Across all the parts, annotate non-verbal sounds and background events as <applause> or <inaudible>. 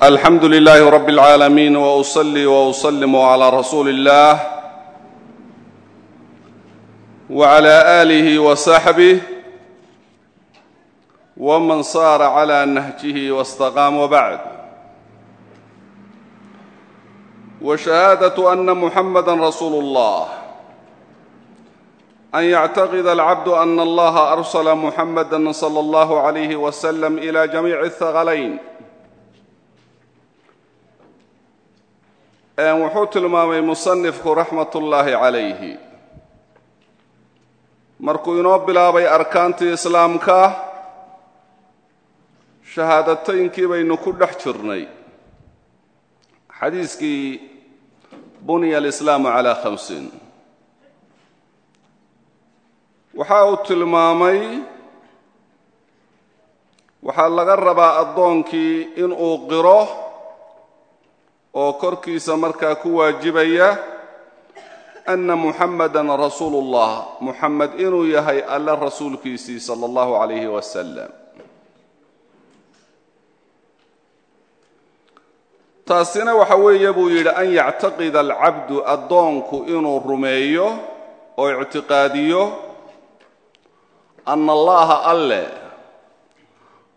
alxamdu lilaahi rabi اlcaalamiin wausalli wausalimu calaa rasuuli اllah wcala aalihi wasaxbih wman saara cla nahjihi wاstaqaam wbacd washahaadaة ana muxamada rasuulu اllah an yactaqida alcabdu ana allaha arsla muxamada slى اllah عalayh wslm ilى jamiici اthaqalayn wuxuu tilmaamay musanifku raxmat ullaahi calayhi. Markuu inoo bilaabay arkaantii islaamka shahaadataynkii baynu ku dhex jirnay. Xadiiskii bunya alislaamu calaa khamsiin waxa uu tilmaamay waxaa laga rabaa addoonkii inuu qiro oo korkiisa markaa ku waajibaya anna muxamada rasuulu اllah muxamed inuu yahay alle rasuulkiisii sala اllahu calayhi wasalam taasina waxa weeye buu yidhi an yactaqida alcabdu addoonku inuu rumeeyo oo ictiqaadiyo ana allaha alle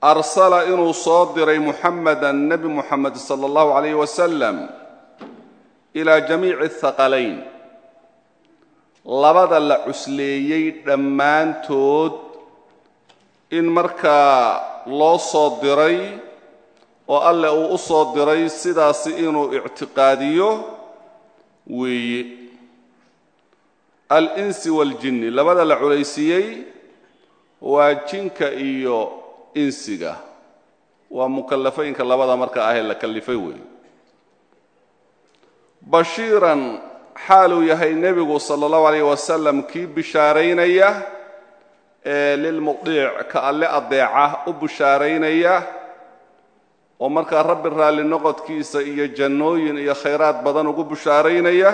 arsala inuu soo diray muxamada nebi muxamed sala allahu calayh wasalam ilaa jamiici athaqalayn labada la cusleeyey dhammaantood in markaa loo soo diray oo alle uu u soo diray sidaasi inuu ictiqaadiyo weeye. Al-insi waaljinni labada la culaysiiyey waa jinka iyo insiga. Waa mukallafooyinka labada marka ahee la kallifay weeye bashiiran xaaluu yahay nebigu sala allahu alayh wasalam kii bishaaraynaya ee lilmudiic ka alle adeeca u bishaaraynaya oo markaa rabbi raalli noqodkiisa iyo jannooyin iyo khayraad badan ugu bishaaraynaya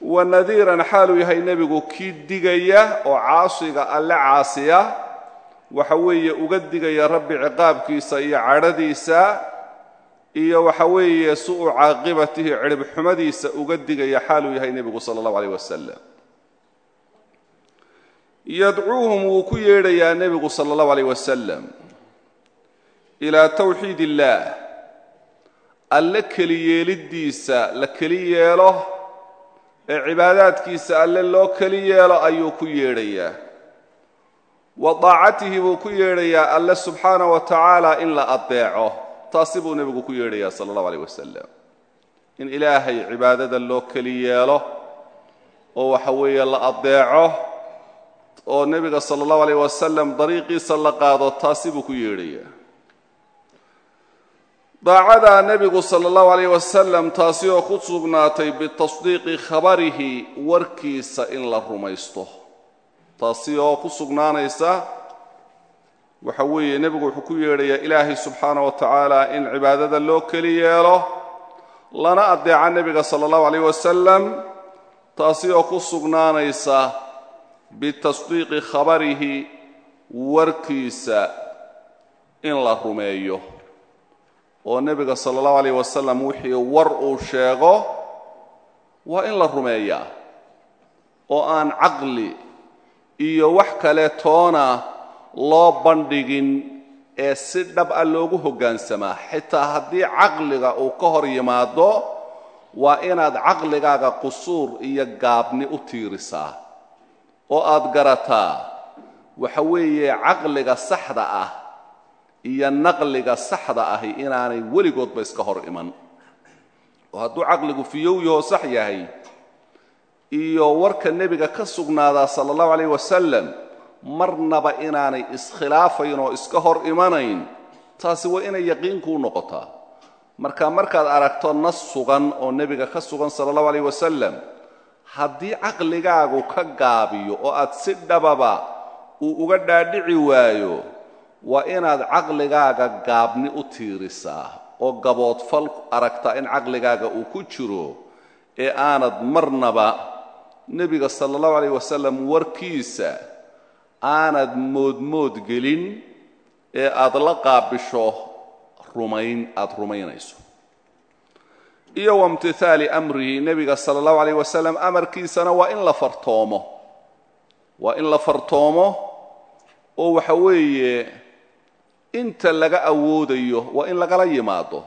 wa nadiiran xaaluu yahay nebigu kii digaya oo caasiga alle caasiya waxa weeye uga digaya rabbi ciqaabkiisa iyo cadhadiisa iyo waxa weeye su'u caaqibatihi ciribxumadiisa uga digaya xaaluu yahay nebigu sala allahu alayh wasalam yadcuuhum wuu ku yeedhayaa nebigu sala allahu alayh wasalam ilaa tawxiid illaah alle keli yeeliddiisa la keli yeelo ee cibaadaadkiisa alle loo keli yeelo ayuu ku yeedhayaa wa daacatihi buu ku yeedhayaa alle subxaana wa tacaala in la adeeco taasi buu nebigu ku yeedhayaa sala allahu alayh wasalam in ilaahay cibaadada loo keli yeelo oo waxa weeye la adeeco oo nebiga sala allahu alayh wasalam dariiqiisa la qaado taasi buu ku yeedhayaa. Daacadaa nebigu sala allahu alayh wasalam taasi oo ku sugnaatay bitasdiiqi khabarihi warkiisa in la rumaysto taasi oo ku sugnaanaysa waxa weeye nebigu wuxuu ku yeedhayaa ilaahay subxaana wa tacaala in cibaadada loo keli yeelo lana adeeca nebiga sala allahu alayh wasalam taasi oo ku sugnaanaysa bitasdiiqi khabarihi warkiisa in la rumeeyo. Oo nebiga sala allahu alayh wasalam wixii war uu sheego waa in la rumeeyaa oo aan caqli iyo wax kale toona loo bandhigin ee si dhab a loogu hoggaansamaa xitaa haddii caqliga uu ka hor yimaado waa inaad caqligaaga qusuur iyo gaabni u tiirisaa oo aad garataa. Waxa weeye caqliga saxda ah iyo naqliga saxda ahi inaanay weligoodba iska hor iman. Oo hadduu caqligu fiyowyahoo sax yahay iyo warka nebiga ka sugnaadaa sala allahu calayh wasalam marnaba inaanay iskhilaafayn oo iska hor imanayn. Taasi waa inay yaqiin kuu noqotaa. Marka markaad aragto nas sugan oo nebiga ka sugan sala allahu alayh wasalam haddii caqligaagu ka gaabiyo oo aad si dhababa uu uga dhaadhici waayo waa inaad caqligaaga gaabni u tiirisaa oo gaboodfal aragtaa in caqligaaga uu ku jiro ee aanad marnaba nebiga sala allahu alayh wasalam warkiisa aanad moodmood gelin ee aad la qaabisho rumayn aada rumaynayso. Iyo waimtithaali amrihi nebiga sala allahu alayh wasalam amarkiisana waa in la fartoomo. Waa in la fartoomo oo waxa weeye inta laga awoodayo waa in lagala yimaado.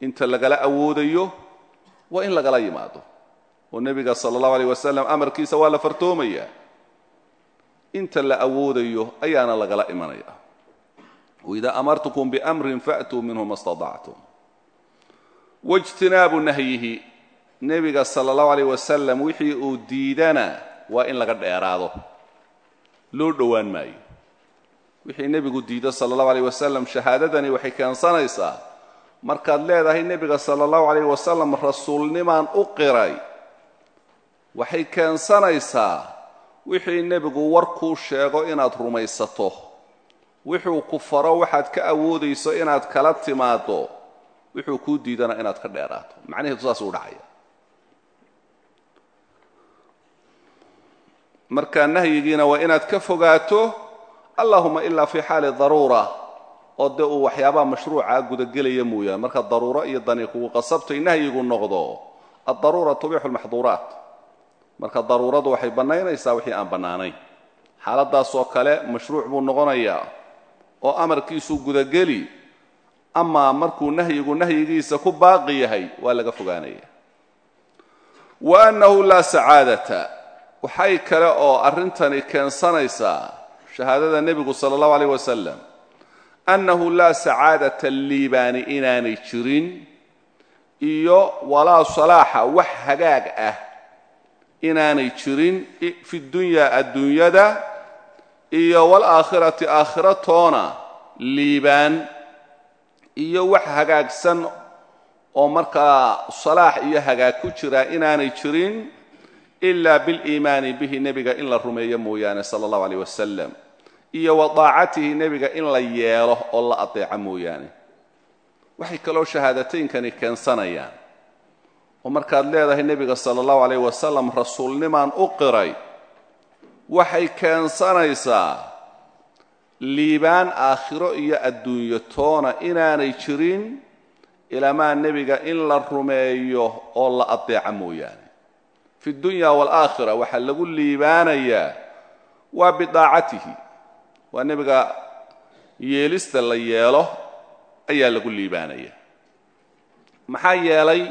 Inta lagala awoodayo waa in lagala yimaado oo nebiga sala allahu alayh wasalam amarkiisa waa la fartoomayaa inta la awoodayo ayaana lagala imanaya. Waidaa amartukum biamrin faatuu minhu ma stadactum waijtinaabu nahyihi nebiga sala allahu alayh wasalam wixii uu diidana waa in laga dheeraado. Loo dhowaan maayo. Wixii nebigu diido sala allahu alayh wasalam shahaadadani waxay keensanaysaa markaad leedahay nebiga sala allahu alayh wasalam rasuulnimaan u qiray waxay keensanaysaa wixii nebigu warkuu sheego inaad rumaysato. Wuxuu ku faro waxaad ka awoodayso inaad kala timaado wuxuu kuu diidana inaad ka dheeraato. Macnaheedu saasuu dhacaya. Marka nahyigiina waa inaad ka fogaato allahuma ilaa fi xaali daruura oo dee uu waxyaabaha mashruuca gudagelaya mooyaane. Marka daruuro iyo dani kugu qasabtay nahyigu noqdo addaruura tubixu lmaxduuraat marka daruuradu waxay bannaynaysaa wixii aan bannaanayn. Xaaladaasoo kale mashruuc buu noqonayaa oo amarkiisuu gudageli amaa markuu nahyigu nahyigiisa ku baaqi yahay waa laga fogaanaya. Wa annahu laa sacaadata. Waxay kale oo arrintani keensanaysaa shahaadada nebigu sala allahu alayh wasalam annahu laa sacaadata liibaani inaanay jirin iyo walaa salaaxa wax hagaag ah inaanay jirin fi dunyaa adduunyada iyo waalaakhirati aakhiratoona liibaan iyo wax hagaagsan oo markaa salaax iyo hagaag ku jira inaanay jirin ila biliimaani bihi nebiga in la rumeeyo mooyaane sala allahu alayh wasalam iyo wa daacatihi nebiga in la yeelo oo la adeeco mooyaane. Waxay kaloo shahaadataynkani keensanayaan oo markaad leedahay nebiga sala allahu alayh wasalam rasuulnimaan u qiray waxay keensanaysaa liibaan aakhiro iyo adduunyo toona inaanay jirin ilaamaa nebiga in la rumeeyo oo la adeeco mooyaane. Fi dunya waalaakhira waxaa lagu liibaanayaa waa bidaacatihi. Waa nebiga yeelista la yeelo ayaa lagu liibaanaya maxaa yeelay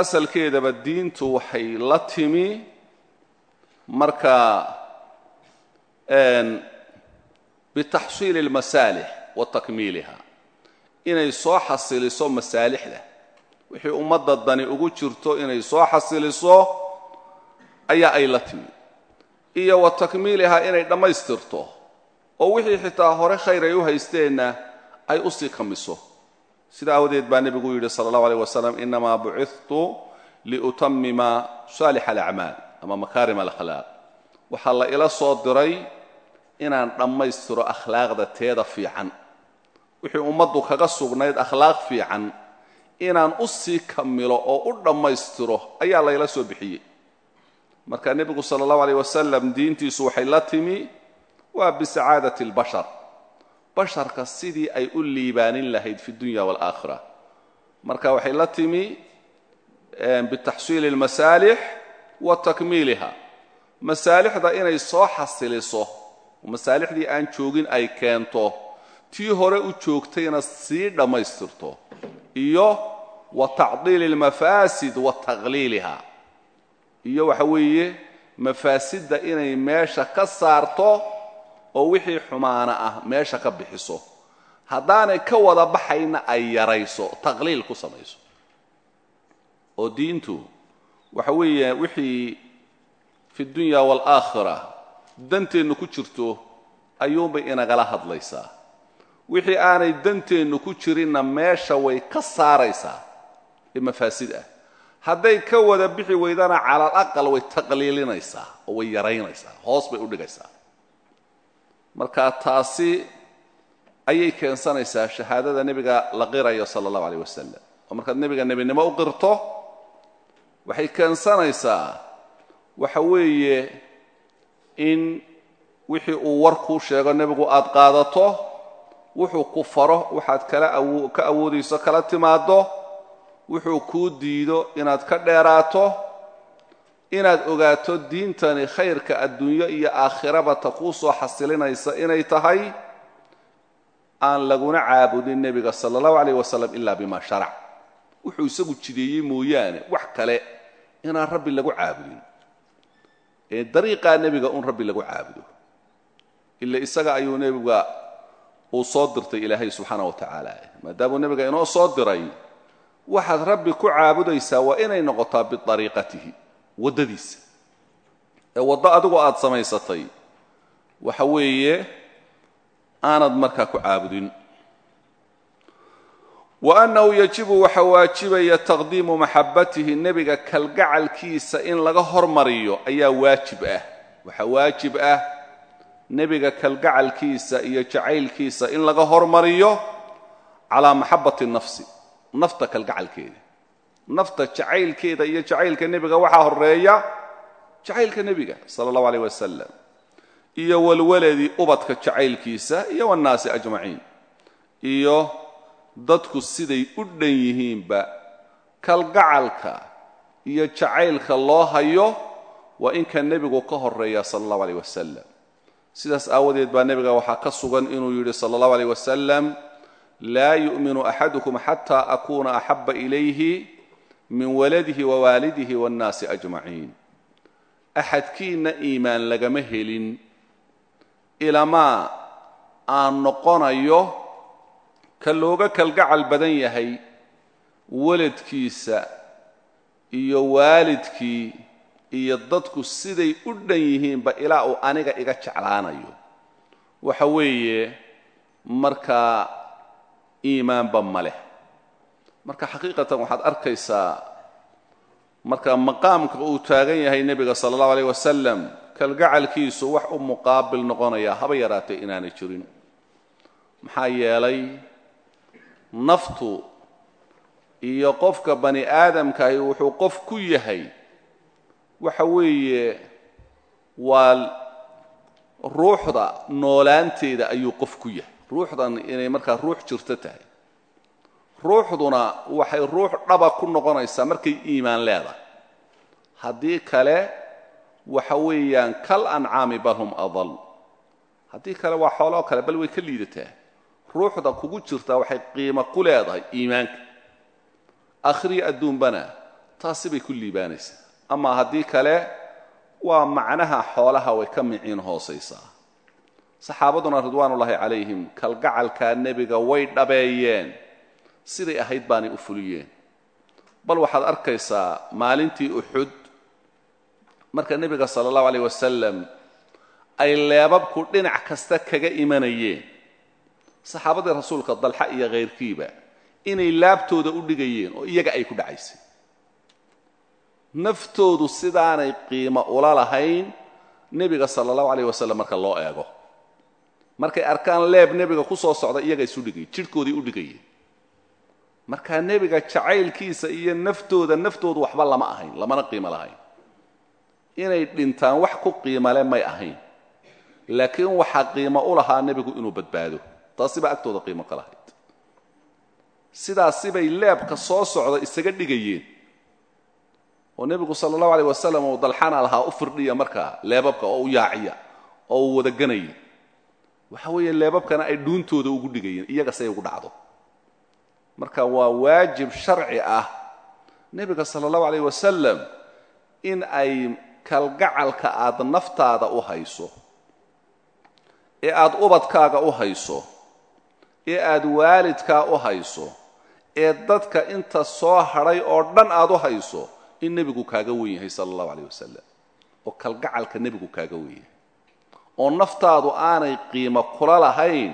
asalkeedaba diintu waxay la timi. Marka bitaxsiili اlmasaalix wa takmiiliha. Inay soo xasiliso masaalixda. Wixii ummadda dani ugu jirto inay soo xasiliso ayaa ay la timi. Iyo wa takmiiliha inay dhammaystirto. Oo wixii xitaa hore khayr ay u haysteenna ay u sii kamiso sida aawadeed baa nebigu yidhi sala allahu aleyh wasalam inamaa bucidtu liutamima saalixa alacmaal ama makaarim alakhlaaq waxaa la ila soo diray inaan dhammaystiro akhlaaqda teeda fiican. Wixii ummaddu kaga sugnayd akhlaaq fiican inaan u sii kamilo oo u dhammaystiro ayaa layla soo bixiyey. Marka nebigu sala allahu aleyh wasalam diintiisu waxay la timi waa bisacaadati albashar basharka sidii ay u liibaanin lahayd fi dunya waalaakhira marka waxay la timi bitaxsiili almasaalix wa takmiiliha. Masaalixda inay soo xasiliso masaalixdii aan joogin ay keento tii hore u joogtayna sii dhammaystirto. Iyo wa tacdiili almafaasid wa taqliiliha. Iyo waxa weeye mafaasidda inay meesha ka saarto oo wixii xumaana ah meesha ka bixiso. Haddaanay ka wada baxayna ay yarayso taqliil ku samayso. Oo diintu waxa weeye wixii fi dunya waalaakhira danteennu ku jirto ayuunbay inagala hadlaysaa. Wixii aanay danteennu ku jirinna meesha way ka saaraysaa ee mafaasid ah. Hadday ka wada bixi weydana calal aqal way taqliilinaysaa oo way yaraynaysaa hoos bay u dhigaysaa marka taasi ayay keensanaysaa shahaadada nebiga la qirayo sala allahu aleyh wasalam oo markaad nebiga nebinimo u qirto waxay keensanaysaa waxa weeye in wixii uu war kuu sheego nebigu aad qaadato wuxuu ku faro waxaad kala ka awoodayso kala timaaddo wuxuu kuu diido inaad ka dheeraato inaad ogaato diintani khayrka adduunyo iyo aakhiraba ta kuu soo xasilinaysa inay tahay aan laguna caabudin nebiga sala allahu calayh wasalam ilaa bima sharac. Wuxuu isagu jideeyey mooyaane wax kale inaan rabbi lagu caabudin. Ee dariiqaa nebiga un rabbi lagu caabudo. Ila isaga ayuu nebiga uu soo dirtay ilaahay subxaana wa tacaala. Maadaamuu nebiga inoo soo diray waxaad rabbi ku caabudaysaa waa inay noqotaa biariiqatihi waddadiisa ee waddo adigu aada samaysatay waxa weeye aanad markaa ku caabudin. Wa annahu yajibu waxa waajibaya taqdiimu maxabbatihi nebiga kalgacalkiisa in laga hormariyo ayaa waajib ah. Waxaa waajib ah nebiga kalgacalkiisa iyo jacaylkiisa in laga hormariyo calaa maxabbati nafsi nafta kalgacalkeeda nafta jacaylkeeda iyo jacaylka nebiga waxaa horreeya jacaylka nebiga sala allahu aleyh wasalam iyo walwaladii ubadka jacaylkiisa iyo wannaasi ajmaciin iyo dadku siday u dhan yihiinba kalgacalka iyo jacaylka loo hayo waa inka nebigu ka horreeya sala allahu aleyh wasalam sidaas aawadeed baa nebiga waxaa ka sugan inuu yidhi sala allahu aleyh wasalam laa yu'minu axadukum xataa akuuna axaba ilayhi min waladihi wa waalidihi waannaasi ajmaciin. Axadkiinna iimaan lagama helin ilamaa aan noqonayo ka looga kalgacal badan yahay waladkiisa iyo waalidkii iyo dadku siday u dhan yihiinba ilaa uu aniga iga jeclaanayo. Waxa weeye markaa iimaanba ma leh marka xaqiiqatan waxaad arkaysaa marka maqaamka uu taagan yahay nebiga sala allahu aleyh wasalam kalgacalkiisu wax u muqaabil noqonaya haba yaraatee inaanay jirin. Maxaa yeelay naftu iyo qofka bani aadamkaahi wuxuu qof ku yahay. Waxa weeye waa ruuxda noolaanteeda ayuu qof ku yahay. Ruuxdan inay markaa ruux jirto tahay ruuxduna waxay ruux dhaba ku noqonaysaa markay iimaan leedahay. Haddii kale waxa weeyaan kal ancaami bal hum adal haddii kale waa xooloo kale bal way ka liidataa. Ruuxda kugu jirtaa waxay qiimo ku leedahay iimaanka. Akhriya adduunbana taasi bay ku liibaanaysaa. Ama haddii kale waa macnaha xoolaha way ka miciin hoosaysaa. Saxaabaduna ridwaanullaahi calayhim kalgacalkaa nebiga way dhabeeyeen siday ahayd baanay u fuliyeen bal waxaad arkaysaa maalintii uxud marka nebiga sala allahu aleyh wasalam ay leebabku dhinac kasta kaga imanayeen saxaabadii rasuulka dalxa iyo khayrkiiba inay laabtooda u dhigayeen oo iyaga ay ku dhacaysay. Naftoodu sidaanay qiimo ula lahayn nebiga sala allahu aleyh wasalam marka loo eego. Markay arkaan leeb nebiga ku soo socda iyaga isu dhigay jidhkooday u dhigayeen markaa nebiga jacaylkiisa iyo naftooda naftoodu waxba lama ahayn lamana qiimo lahayn. Inay dhintaan wax ku qiimale may ahayn. Laakiin waxaa qiimo u lahaa nebigu inuu badbaado. Taasi baa agtooda qiimo ka lahayd. Sidaasibay leebka soo socda isaga dhigayeen. Oo nebigu sala allahu aleyh wasalam uu dalxana lahaa u firdhiya markaa leebabka oo u yaaciya oo uu wadaganaya waxa weeye leebabkana ay dhuuntooda ugu dhigayeen iyaga say ugu dhacdo marka waa waajib sharci ah nebiga sala allahu aleyh wasalam in ay kalgacalka aad naftaada u hayso ee aad ubadkaaga u hayso ee aad waalidkaa u hayso ee dadka inta soo hadhay oo dhan aad u hayso in nebigu kaaga wen yahay sala allahu aleyh wasalam oo kalgacalka nebigu kaaga wen yahay. Oo naftaadu aanay qiimo kula lahayn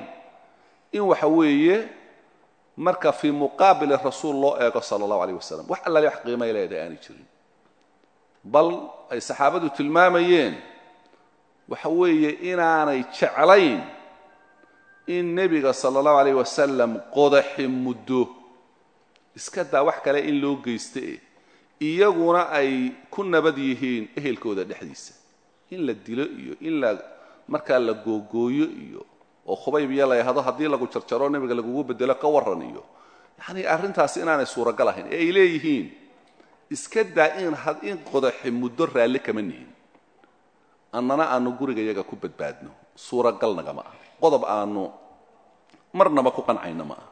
in waxa weeye marka fii muqaabili rasuul loo eego sala allahu aleyh wasalam wax allaale wax qiimay leedahay aanay jirin. Bal ay saxaabadu tilmaamayeen waxa weeye inaanay jeclayn in nebiga sala allahu aleyh wasalam qodaxi muddo. Iska daa wax kale in loo geyste iyaguna ay ku nabad yihiin ehelkooda dhexdiisa. In la dilo iyo in la markaa la googooyo iyo oo khubayb iyo la yahdo haddii lagu jarjaro nebiga lagugu bedelo ka warran iyo yacnii arrintaasi inaanay suuragal ahayn ee ay leeyihiin iska daa in in qodaxi muddo raalli kama nihin. Annana aanu guriga yaga ku badbaadno suuragalnagama ah. Qodob aanu marnaba ku qancayno ma ah.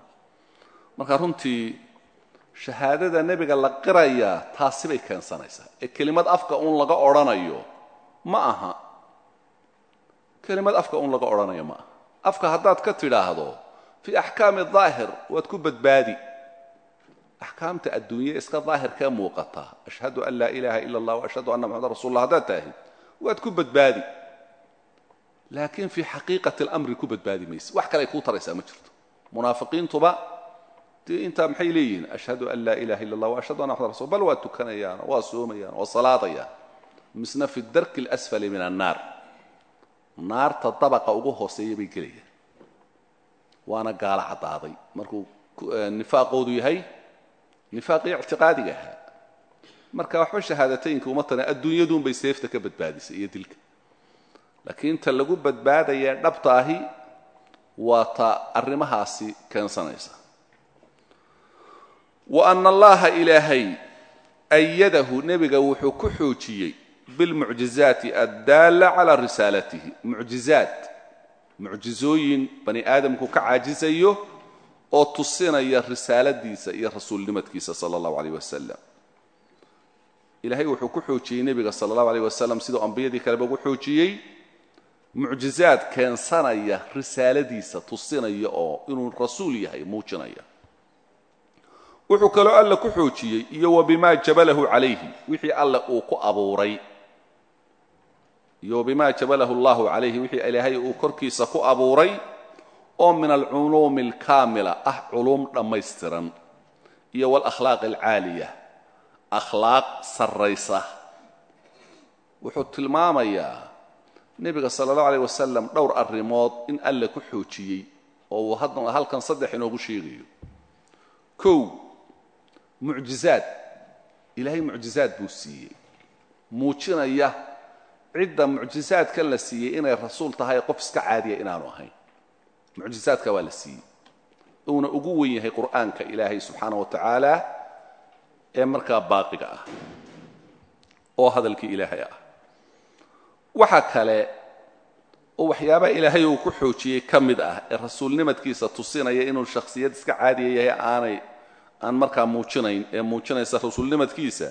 Marka runtii shahaadada nebiga la qirayaa taasi bay keensanaysaa. Ee kelimad afka uun laga odhanayo ma aha. Kelimad afka uun laga odhanayo ma aha afka haddaad ka tidhaahdo fii axkaami daahir waad ku badbaadi. Axkaamta adduunye iska daahirkee muuqata. Ashhadu an laa ilaaha ila allah waashhadu anna maxamed rasul allah haddaad taahid waad ku badbaadi. Laakiin fii xaqiiqati alamri ku badbaadi mayse wax kale ay kuu taraysaa ma jirto. Munaafiqiintuba dee intaa maxay leeyihiin? Ashhadu an laa ilaha illa allah waashhadu anna maxamed rasul bal waa tukanayaan waa soomayaan waa salaadayaan misna fi darki alasfali min annaar naarta dabaqa ugu hooseeya bay gelayaan waana gaalo caddaaday markuu nifaaqoodu yahay nifaaqii ictiqaadiga ahaa. Marka waxba shahaadateynka uma tana adduunyaduunbay seefta ka badbaadisay iyo dilka. Laakiin ta lagu badbaadaya dhabta ahi waa ta arrimahaasi keensanaysa. Wa ana allaha ilaahay ayadahu nebiga wuxuu ku xoojiyey bilmucjizaati addaalla calaa risaalatihi mucjizaad mucjizooyin bani aadamku ka caajisayo oo tusinaya risaaladiisa iyo rasuulnimadkiisa sala allahu alayh wasalam ilaahay wuxuu ku xoojiyey nebiga sala allahu alayh wasalam siduu ambiyadii kaleba ugu xoojiyey mucjizaad keensanaya risaaladiisa tusinaya oo inuu rasuul yahay muujinaya wuxuu kaloo alla ku xoojiyey iyo wa bimaa jabalahu calayhi wixii alle uu ku abuuray iyo wa bimaa jabalahu allahu calayhi wixii ilaahay uu korkiisa ku abuuray oo min alculuumi alkaamila ah culuum dhammaystiran iyo walakhlaaqi alcaaliya akhlaaq sarraysa. Wuxuu tilmaamayaa nebiga sala allahu alayh wasalam dhowr arrimood in alle ku xoojiyey oo uu hadda halkan saddex inoogu sheegayo. Kow mucjizaad. Ilaahay mucjizaad buu siiyey. Muujinaya cidda mucjizaadkan la siiyey inay rasuul tahay qof iska caadiya inaanu ahayn. Mucjizaadka waa la siiyey. Uuna ugu wen yahay qur'aanka ilaahay subxaana wa tacaala ee markaa baaqiga ah oo hadalkii ilaahay ah. Waxa kale oo waxyaabaha ilaahay uu ku xoojiyey ka mid ah ee rasuulnimadkiisa tusinaya inuu shakhsiyad iska caadiya yahay aanay aan markaa muujinayn ee muujinaysa rasuulnimadkiisa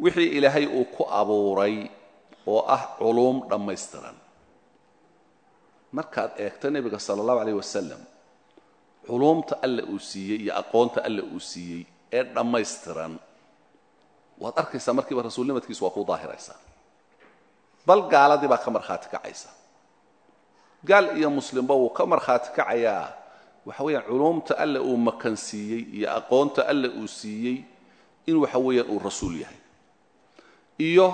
wixii ilaahay uu ku abuuray oo ah culuum dhammaystiran. Markaad eegto nebiga sala allahu alayh wasalam culuumta alle uu siiyey iyo aqoonta alle uu siiyey ee dhammaystiran waad arkaysaa markiiba rasuulnimadkiisu waa kuu daahiraysaa bal gaaladii baa ka markhaati kacaysa. Gaal iyo muslimba wuu ka markhaati kacayaa. Waxa weeyaan culuumta alle uu makan siiyey iyo aqoonta alle uu siiyey in waxa weeyaan uu rasuul yahay. Iyo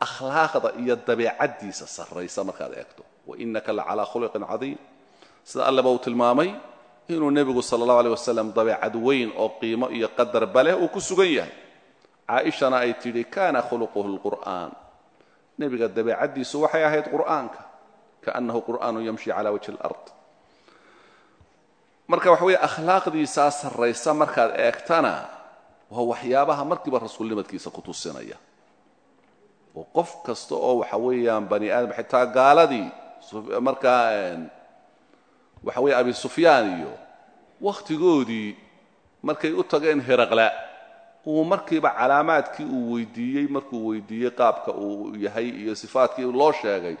akhlaaqda iyo dabeecaddiisa sarraysa markaad eegto. Wainaka la calaa khuluqin cadiim. Sida alleba uu tilmaamay inuu nebigu sala allahu aleyh wasalam dabeecad weyn oo qiimo iyo qadar baleh uu ku sugan yahay. Caaishana ay tidhi kana khuluquhu lqur'aan. Nebiga dabeecaddiisu waxay ahayd qur'aanka kaannahu qur'aanu yamshi cala wajhi alard marka waxa weeye akhlaaqdiisaa sarraysa markaad eegtana waa waxyaabaha markiiba rasuulnimadkiisa ku tusinaya oo qof kasta oo waxa weeyaan bani aadam xitaa gaaladii markaa waxa weeye abi sufyaan iyo wakhtigoodii markay u tageen heraqla uu markiiba calaamaadkii uu weydiiyey markuu weydiiyey qaabka uu yahay iyo sifaadkii loo sheegay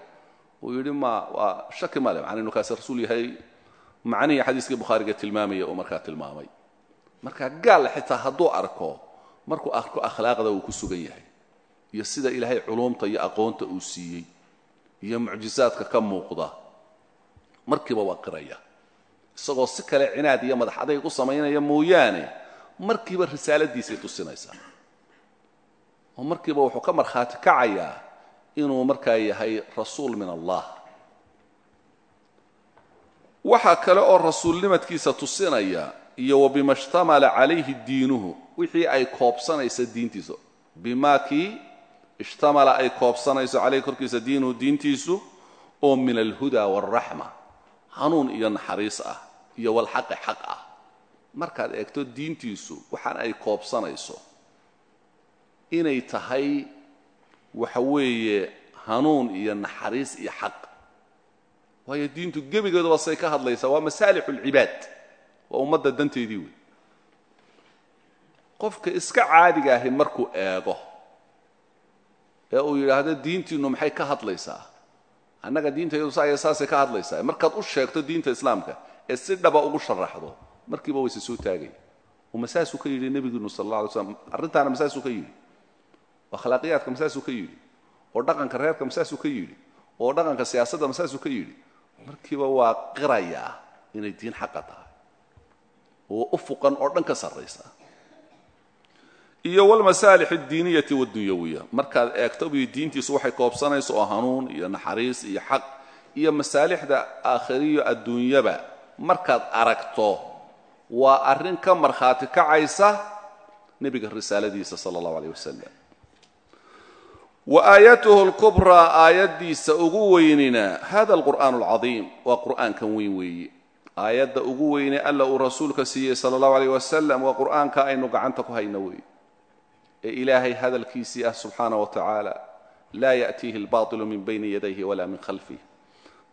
uu yidhi ma waa shaki male macna inu kaasi rasuul yahay? Macnihii xadiiskii bukhaariga tilmaamaya uu markaa tilmaamay. Marka gaal xitaa hadduu arko markuu arko akhlaaqda uu ku sugan yahay iyo sida ilaahay culuumta iyo aqoonta uu siiyey iyo mucjizaadka ka muuqda. Markiiba waa qiraya. Isagoo si kale cinaad iyo madax adayg u samaynaya mooyaane markiiba risaaladiisay tusinaysaa. Oo markiiba wuxuu ka markhaati kacayaa inuu markaa yahay rasuul min allah. Waxaa kale oo rasuulnimadkiisa tusinaya iyo wa bima shtamala calayhi diinuhu wixii ay koobsanaysa diintiisa bimaa kii ishtamala ay koobsanayso calayhi korkiisa diinuhu diintiisu oo min alhuda waalraxma hanuun iyo naxariis ah iyo walxaqi xaq ah. Markaad eegto diintiisu waxaan ay koobsanayso inay tahay waxa weeye hanuun iyo naxariis iyo xaq. Waayo diintu gebigeeduba say ka hadlaysaa waa masaalix ulcibaad waa ummadda danteedii wey qofka iska caadiga ahi markuu eego ee uu yidhaahdo diintiinnu maxay ka hadlaysaa? Annaga diintaydu saaya saasay ka hadlaysaa. Markaad u sheegto diinta islaamka ee si dhaba ugu sharaxdo markiiba wayse soo taagaya oo masaasuu ka yidhi nebigiinu sal alla alay slam arrintaana masaasuu ka yidhi? Akhlaaqiyaadka masaasuu ka yidhi? Oo dhaqanka reerka masaasuu ka yidhi? Oo dhaqanka siyaasadda masaasuu ka yidhi? Markiiba waa qirayaa inay diin xaqa tahay. Oo u fuqan oo dhan ka sarraysa iyo walmasaalix addiiniyati waddunyawiya markaad eegto biyo diintiisu waxay koobsanayso oo hanuun iyo naxariis iyo xaq iyo masaalixda aakhiriyo adduunyaba. Markaad aragto waa arrin ka markhaati kacaysa nebiga risaaladiisa sala allahu aleyh wasalam wa aayatuhu lkubraa aayaddiisa ugu weynina hada alqur'aanu alcadiim waa qur'aankan weyn weeye aayadda ugu weyne alla uu rasuulka siiyey sala allahu aleyh wasalam waa qur'aanka aynu gacanta ku hayno weeye ee ilaahay hadalkiisii ah subxaana wa tacaala laa ya'tiihi albaatilu min bayni yadayhi walaa min khalfih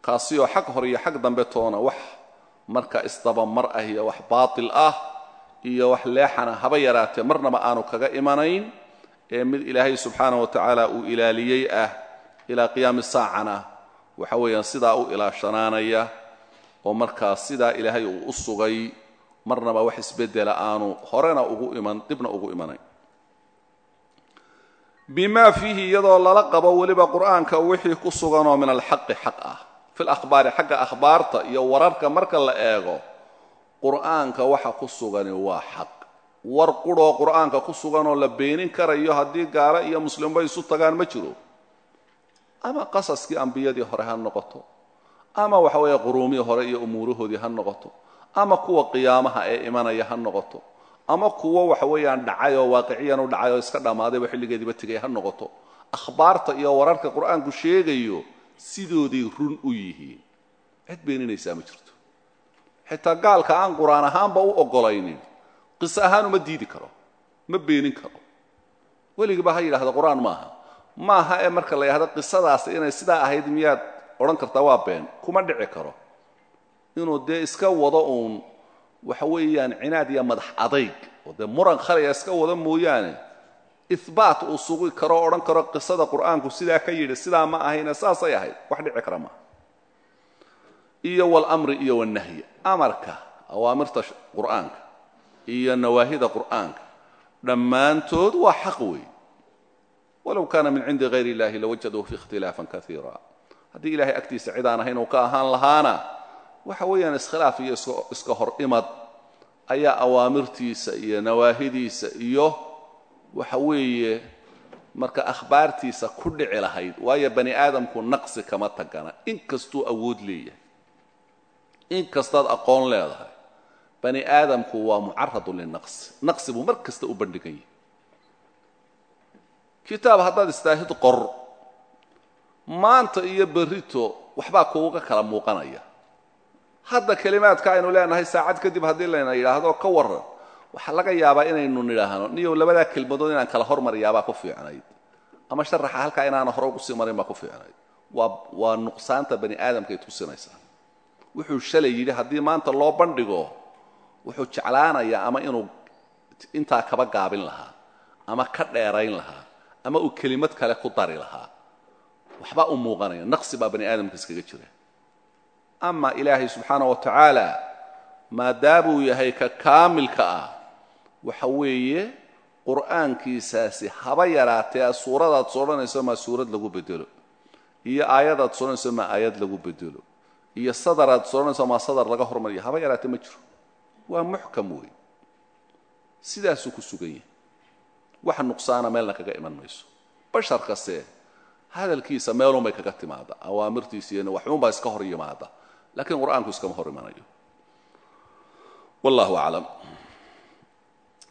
kaasi oo xag hore iyo xag dambe toona wax marka isdabamar ah iyo wax baatil ah iyo wax leexana haba yaraatee marnaba aanu kaga imanayn ee mid ilaahay subxaana wa tacaala uu ilaaliyey ah ilaa qiyaami saacana waxa weeyaan sidaa u ilaashanaanaya oo markaa sidaa ilaahay uu u sugay marnaba wax isbeddela aanu horena ugu iman dibna ugu imanayn bima fiihi iyadoo lala qabo weliba qur'aanka wixii ku suganoo min alxaqi xaq ah. Fi lakhbaari xagga akhbaarta iyo wararka marka la eego qur'aanka waxa ku sugani waa xaq war qurhoo qur'aanka ku suganoo la beenin karayo haddii gaalo iyo muslimba isu tagaan ma jiro. Ama qasaskii ambiyadii hore ha noqoto. Ama waxa weeye quruumii hore iyo umuurahoodii ha noqoto. Ama kuwa qiyaamaha ee imanaya ha noqoto ama kuwo waxa weeyaan dhacay oo waaqiciyan u dhacay oo iska dhammaadayba xilligeediiba tegay ha noqoto. Akhbaarta iyo wararka qur'aanku sheegayo sidooday run u yihiin. Cid beeninaysaa ma jirto. Xitaa gaalka aan qur'aan ahaanba u ogolaynin qiso ahaan uma diidi karo ma beenin karo. Weligiiba ha yidhahda qur'aan maaha. Maaha ee marka la yidhahdo qisadaasi inay sidaa ahayd miyaad odhan kartaa waa been kuma dhici karo. Inuu dee iska wado uun waxa weeyaan cinaad iyo madax adayg. Oo dee muran khaliya iska wada mooyaane. Ihbaat uu sugi karo o odhan karo qisada qur'aanku sidaa ka yidhi sidaa ma ahayne saasay ahayd. Wax dhici kara maaha iyo walamri iyo wanahyi amarka awaamirta qur'aanka iyo nawaahida qur'aanka dhammaantood waa xaq weey walow kaana min cindi hayr illahi lawajaduu fi ikhtilaafan kaiira haddii ilahay agtiisa cid aan ahayn uu ka ahaan lahaana waxa weeyaan iskhilaaf iyo iska hor imad ayaa awaamirtiisa iyo nawaahidiisa iyo waxa weeye marka akhbaartiisa ku dhici lahayd. Waayo bani aadamku naqsi kama tagana. In kastuu awood leeyahay. In kastaad aqoon leedahay. Bani aadamku waa mucaradun linaqsi naqsi buu mar kasta u bandhigan yahay. Kitaab haddaad istaahid qor maanta iyo berrito waxbaa kuuga kala muuqanaya hadda kelimaadka aynu leenahay saacad kadib haddii layna yidhaahdo ka waran waxaa laga yaabaa inaynu nidhaahno niyow labadaa kelmadood inaan kala hormariyaabaa ku fiicnayd. Ama sharaxa halkaa inaana hore ugu sii marin baa ku fiicnayd. Waa waa nuqsaanta bani aadamkay tusinaysaa. Wuxuu shalay yidhi haddii maanta loo bandhigo wuxuu jeclaanayaa ama inuu intaa kaba gaabin lahaa ama ka dheerayn lahaa ama uu kelimad kale ku dari lahaa. Waxbaa u muuqanaya naqsi baa bani aadamka iskaga jira ama ilaahay subxaana wa tacaala maadaamuu yahay ka kaamilka ah waxa weeye qur'aankiisaasi haba yaraatee suuradaad sodhanayso maa suurad lagu bedelo iyo aayadaad sodhanayso maa aayad lagu bedelo iyo sadaraad sodhanayso maa sadar laga hormariyo haba yaraatee ma jiro. Waa muxkam wey sidaasuu ku sugan yahay. Wax nuqsaana meelna kaga iman mayso. Bashar kaste hadalkiisa meelunbay kaga timaada awaamirtiisa iyo waxuunbaa iska hor yimaada lakiin qur'aanku iskama hor imanayo wallahu aclam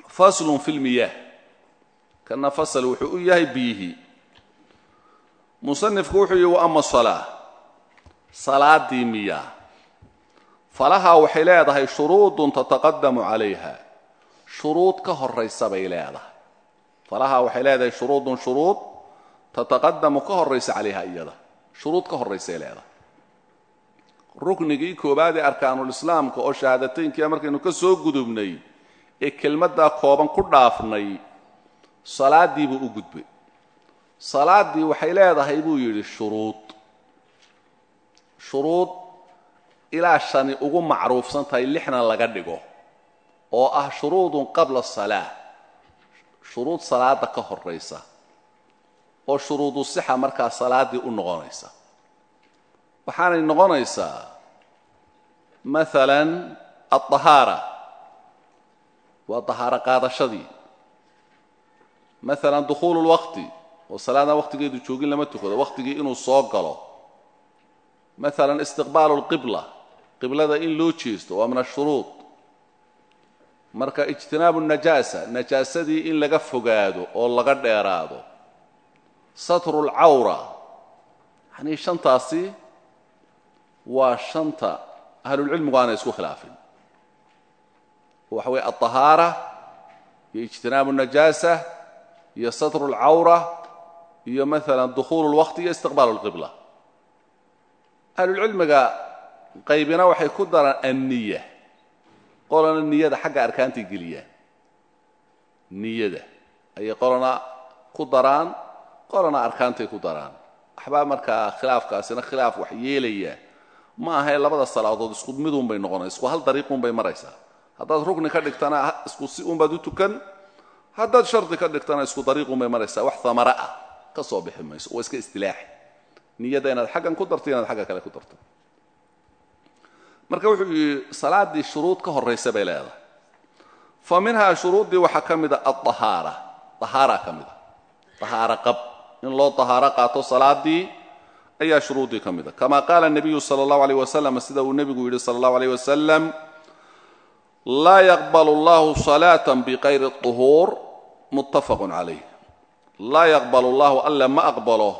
faslun fi lmiyaah kana fasal wuxuu u yahay biyihii musanifku wuxuu yihi wa ama salaa. Salaadii miyaa. Falahaa waxay leedahay shuruudun tataqadamu calayha. Shuruud ka horaysa bay leedahay. Falahaa waxay leedahay shuruudun shuruud tataqadamu ka horaysa calayha iyada. Shuruud ka horaysay leedahay ruknigii koowaad ee arkaanulislaamka oo shahaadateynkia markaynu ka soo gudubnay ee kelmaddaa kooban ku dhaafnay salaaddii buu u gudbay. Salaaddii waxay leedahay buu yidhi shuruud. Shuruud ilaa shani ugu macruufsan tahay lixna laga dhigo oo ah shuruudun qabla salaa shuruud salaadda ka horaysa oo shuruudu sixa markaa salaaddii u noqonaysa waxaanay noqonaysaa maalan alطahaara waa طahaaro qaadashadii maalan dukhuulu اlwaqti oo salaadaan waqtigeedu joogin lama tukado waqtigii inuu soo galo maalan istiqbaalu اlqibla qiblada in loo jeesto waa min ashuruud marka ijtinaabu najaasa najaasadii in laga fogaado oo laga dheeraado satru اlcawra yanii shantaasi waa shanta ahlulcilmigu aanay isku khilaafin waxa weye alطahaara iyo ijtinaabu najaasa iyo satru اlcawra iyo maala dukhuulu اlwaqti iyo istiqbaalu اlqibla ahlulcilmiga qaybina waxay ku daraan anniya qolana niyada xagga arkaantay geliyaan niyada ayay qolana ku daraan qolana arkaantay ku daraan waxbaa markaa khilaafkaasina khilaaf wax yeelaya ma ahae labada salaadood isku midunbay noqonaysa isku hal dariiqunbay maraysaa. Haddaad rugni ka dhigtana isku si unbaad u tukan. Haddaad shardi ka dhigtana isku dariiqunbay maraysaa. Wax amara ah. Ka soo bixi mayso. Waa iska istilaaxi. Niyada inaad xaggan ku darto inaad xagga kale ku darto. Marka wuxuu yidhi salaaddii shuruud ka horraysa bay leedahay. Fa minha shuruuddii waxaa ka mid ah a aahaara ahaara ka mid ah. a ahaara qab. In loo ahaaro qaato salaaddii ayaa shuruudii ka mid a. Kama qaala nabiyu sala allahu aleyh wasalam sida uu nebigu yidhi sala allahu aleyh wasalam laa yaqbalu allahu salaatan biqayri duhuur muttafaqun calayh laa yaqbalu allahu alle ma aqbalo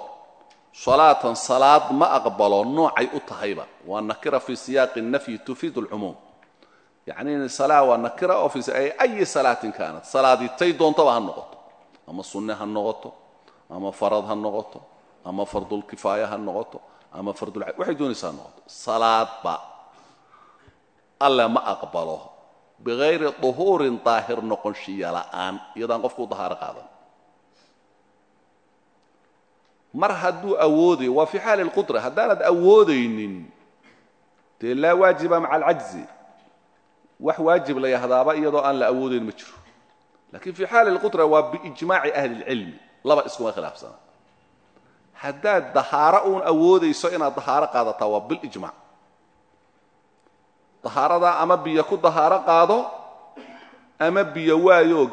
salaatan salaad ma aqbalo noocay u tahayba. Waa nakira fii siyaaqi nafyi tufiidu lcumuum yacni salaa waa nakira oo ay ayi salaatin kaanat salaaditay doontaba ha noqoto ama sunne ha ama farad ha ama fardulkifaaya ha noqoto ama fardul waxay doonaysa ha noqoto salaadba alle ma aqbalo. Bikayri duhuurin daahir noqonshiya la'aan iyadaan qofkuu dahaaro qaadan. Mar hadduu awoodayo waa fi xaali lqudra haddaanad awoodaynin dee laa waajiba maca alcajzi. Wax waajib la yahdaaba iyadoo aan la awoodayn ma jiro. Lakiin fi xaali lqudra waa biijmaaci ahli اlcilmi laba iskuma khilaafsana haddaad dahaaro uun awoodayso inaad dahaaro qaadataa waa bilijmac dahaaradaa ama biyo ku dahaaro qaado ama biyo waayo oo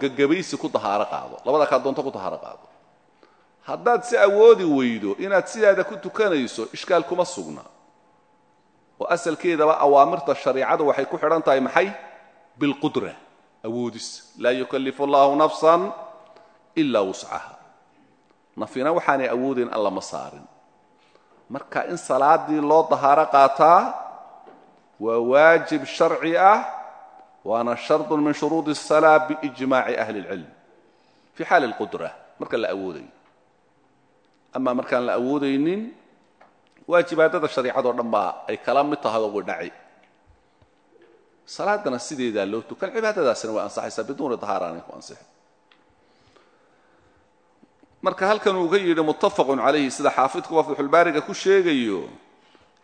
ku dahaaro qaado. Labada kaa doonto ku dahaaro qaado. Haddaad si awoodi weydo inaad sidaada ku tukanayso ishkaal kuma sugna. Oo asalkeedaba awaamirta shariicadu waxay ku xidhan tahay maxay? Bilqudra awoodis. Laa yukallifu allahu nafsan ilaa wuscaha nafina waxaanay awoodayn alla ma saarin marka in salaadii loo dahaaro qaataa waa waajib sharci ah waana shardun min shuruudi الsalaa biijmaaci ahli اlcilm fi xaali اlqudra marka la awoodayo ama markaan la awoodaynin waa cibaadada shariicadoo dhan baa ay kala mid tahay oo widhaci salaadana sideedaa loo tukan cibaadadaasina way ansaxaysaa biduuni dahaara aanay ku ansixin marka halkan uu ka yidhi muttafaqun calayhi sida xaafidku fatxulbaariga ku sheegayo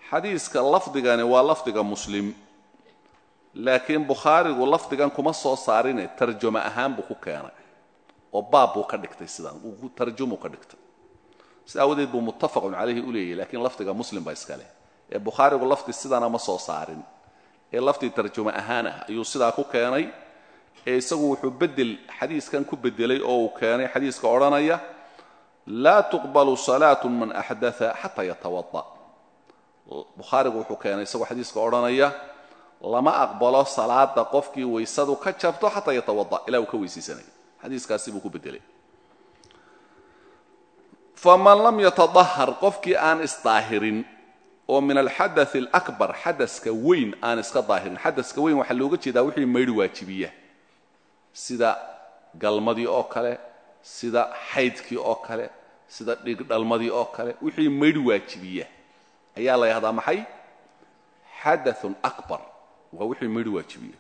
xadiiska lafdigani waa lafdiga muslim. Laakiin bukhaarigu lafdigan kuma soo saarine tarjamo ahaan buu ku keenay oo baab buu ka dhigtay sidaan uu tarjumu ka dhigtay. Si aawadeed buu muttafaqun calayhi u leeyahy lafdiga muslim baa iska leh. Ee bukhaarigu lafdi sidana ma soo saarin. Ee lafdi tarjumo ahaan ah ayuu sidaa ku keenay. Ee isagu wuxuu bedel xadiiskan ku bedelay oo uu keenay xadiiska odhanaya laa tuqbalu salaatu man axdaa xataa yatawada bukhaarigu wuxuu keenay isagoo xadiiska odhanaya lama aqbalo salaada qofkii waysadu ka jabto xataa yatawada ilaa uu ka weysaysanaya xadiiskaasi buu ku bedelay faman lam yatadahar qofkii aan isdaahirin oo min alxadaث اlakbar xadaska weyn aan iska daahirin. Xadaska weyn waxaa looga jeedaa wixii maydhi waajibiya sida galmadii oo kale sida xaydkii oo kale sida dhigdhalmadii oo kale wixii maydhi waajibiya ayaa la yahdaa maxay? Xadaثun akbar waa wixii maydhi waajibiya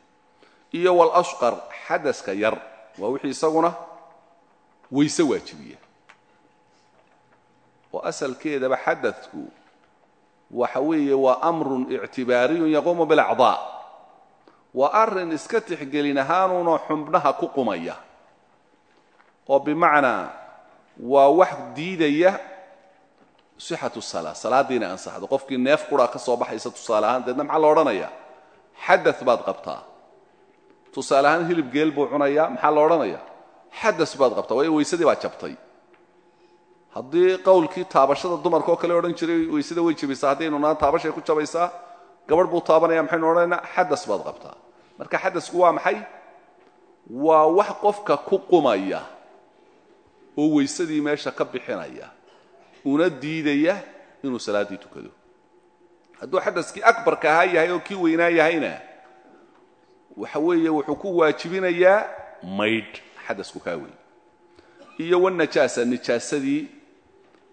iyo wاlashqar xadaska yar waa wixii isaguna wayse waajibiya oo asalkeedaba xadadku waxa weeye waa amrun ictibaariyun yaquumu bilacdaa waa arrin iska tixgelin ahaanuunoo xubnaha ku qumaya oo bimacnaa waa wax diidaya sixatu salaa salaaddiina ansaxdo qofkii neef quraa ka soo baxaysa tusaale ahaan deedna maxaa la odhanaya? Xadad baad qabtaa. Tusaale ahaan hilib geel buu cunayaa maxaa la odhanaya? Xadas baad qabtaa waayo weysadii baa jabtay. Haddii qowlkii taabashada dumarka kale odhan jiray weysada way jabaysaa haddaynu naan taabashay ku jabaysaa gabadh buu taabanaya maxaynu odhanaynaa xadas baad qabtaa. Marka xadasku waa maxay? Waa wax qofka ku qumaya oo weysadii meesha ka bixinaya una diidaya inuu salaadii tukado. Hadduu xadaskii akbarka ahaa yahay oo kii weynaa yahayna waxa weeye wuxuu ku waajibinayaa maydh xadasku kaa weyn. Iyo wanajaasa nijaasadii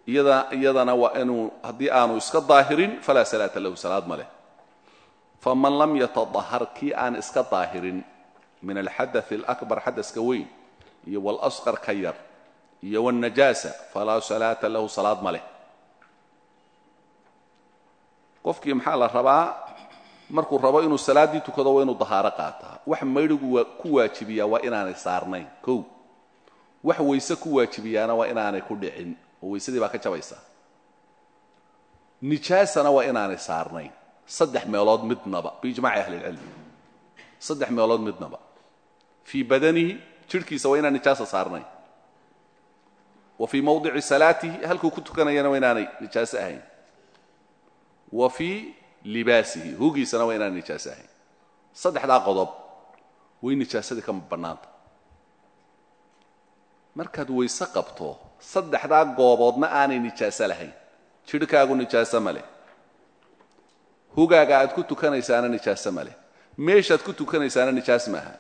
iyadana waa inuu haddii aanu iska daahirin falaa salaata lahu salaad ma leh. Faman lam yataahar kii aan iska daahirin min alxadaث اlakbar xadaska weyn iyo walasqar ka yar iyo wاnajaasa falaa salaata lahu salaad ma leh. Qofkii maxaa la rabaa? Markuu rabo inuu salaaddii tukado waa inuu dahaaro qaataa. Wax maydhigu ku waajibiyaa waa inaanay saarnayn kow. Wax wayse ku waajibiyaana waa inaanay ku dhicin oo waysadii baa ka jabaysa nijaasana waa inaanay saarnayn. Saddex meelood midnaba biijmaaci ahli ilcilmi. Saddex meelood midnaba. Fii badanihi jidhkiisa waa inaan nijaasa saarnayn wa fii mawdici salaatihi halkuu ku tukanayana waa inaanay nijaaso ahayn. Wa fii libaasihi hugiisana waa inaanay nijaaso ahayn. Saddexdaa qodob way nijaasadii ka bannaanta. Markaad wayse qabto saddexdaa gooboodna aanay nijaaso lahayn. Jidhkaagu nijaaso ma leh. Hugaaga aad ku tukanaysaana nijaaso ma leh. Meeshaad ku tukanaysaana nijaas maaha